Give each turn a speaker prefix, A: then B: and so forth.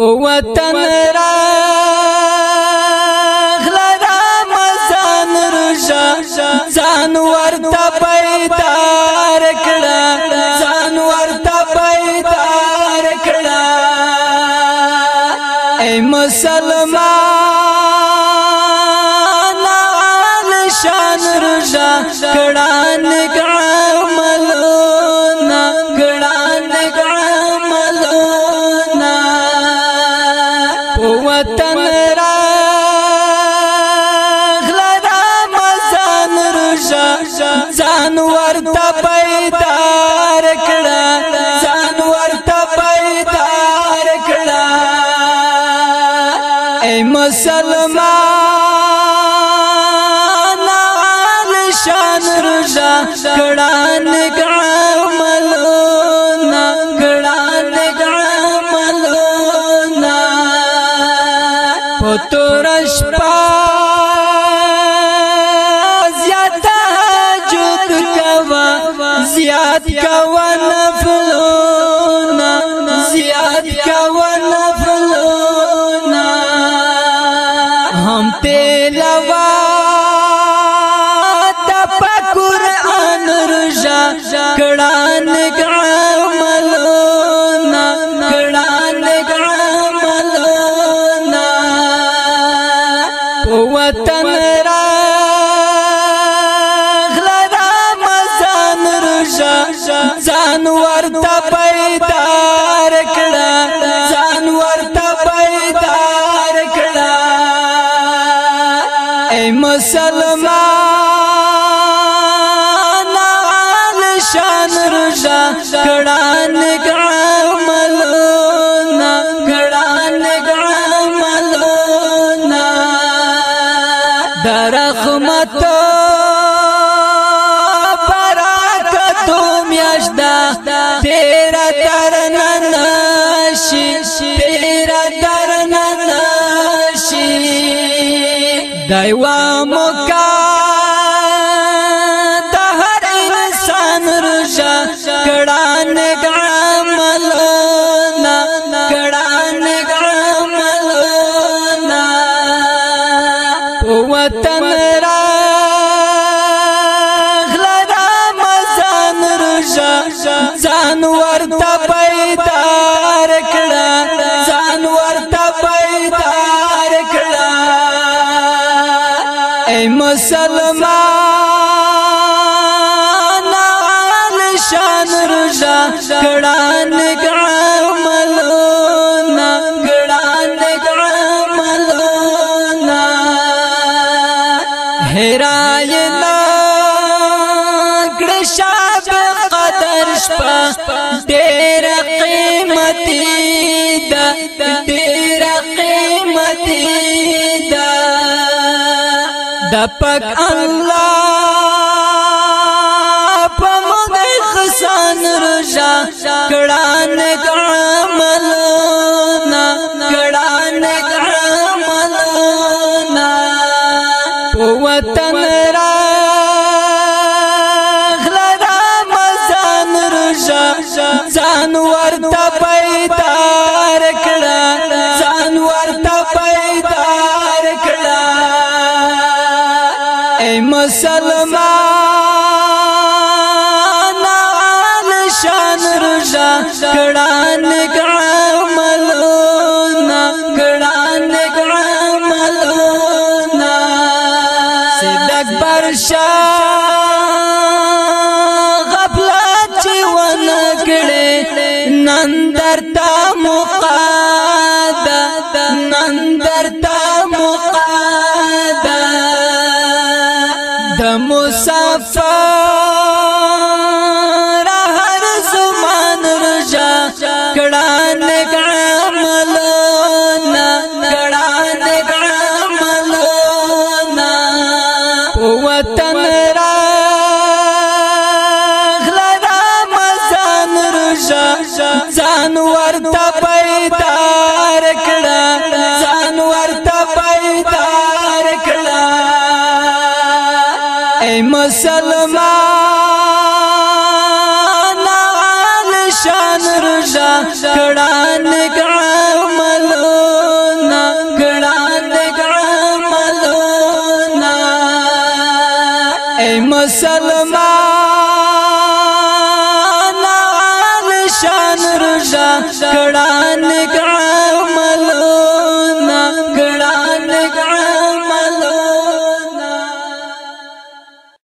A: وطن را غلا رمضان رجا ځان ورته پیدار کړه ځان ورته پیدار کړه
B: اے مسلمان
A: شان رجا کړه وطن را غلرا مزان رجا ځان ورته پیدا کړه ځان ورته پیدا کړه
B: اے مسلمان
A: شان رجا کړه او ترش پا زیات تجد کوا زیات کوا نفلونا زیات کوا نفلونا هم تلاوات په قران رجا کړه نګ ځان ورته پیدا کړه ځان ورته پیدا کړه اے مسلمان عال شان رضا کړه نګعملونه کړه نګعملونه درخمته دا تیرا ترنا نشی تیرا ترنا نشی دایوا مکا
B: مسلمان
A: عال شان رجا کڑان عملونا کڑان عملونا هرای لا کڑشاب قدر شپا دیر قیمتی دا دا پاک الله په موږ خسان رجا کړه نګ عمل نا کړه نګ عمل نا په وطن را خلدا مزان رجا ځان ورته پیدا مسلمان عال
B: شان رجا کڑان عملونا
A: کڑان عملونا سید اکبر شاہ غفلت چی ونکڑے نندر تا مقادا مسافر هر زمان رجا کړان عمل نا کړان عمل نا
B: وطن را
A: خلا رمضان رجا
B: مسلمان
A: عال
B: شان رجا کڑان
A: عملونا
B: کڑان
A: عملونا اے مسلمان عال
B: شان رجا کڑان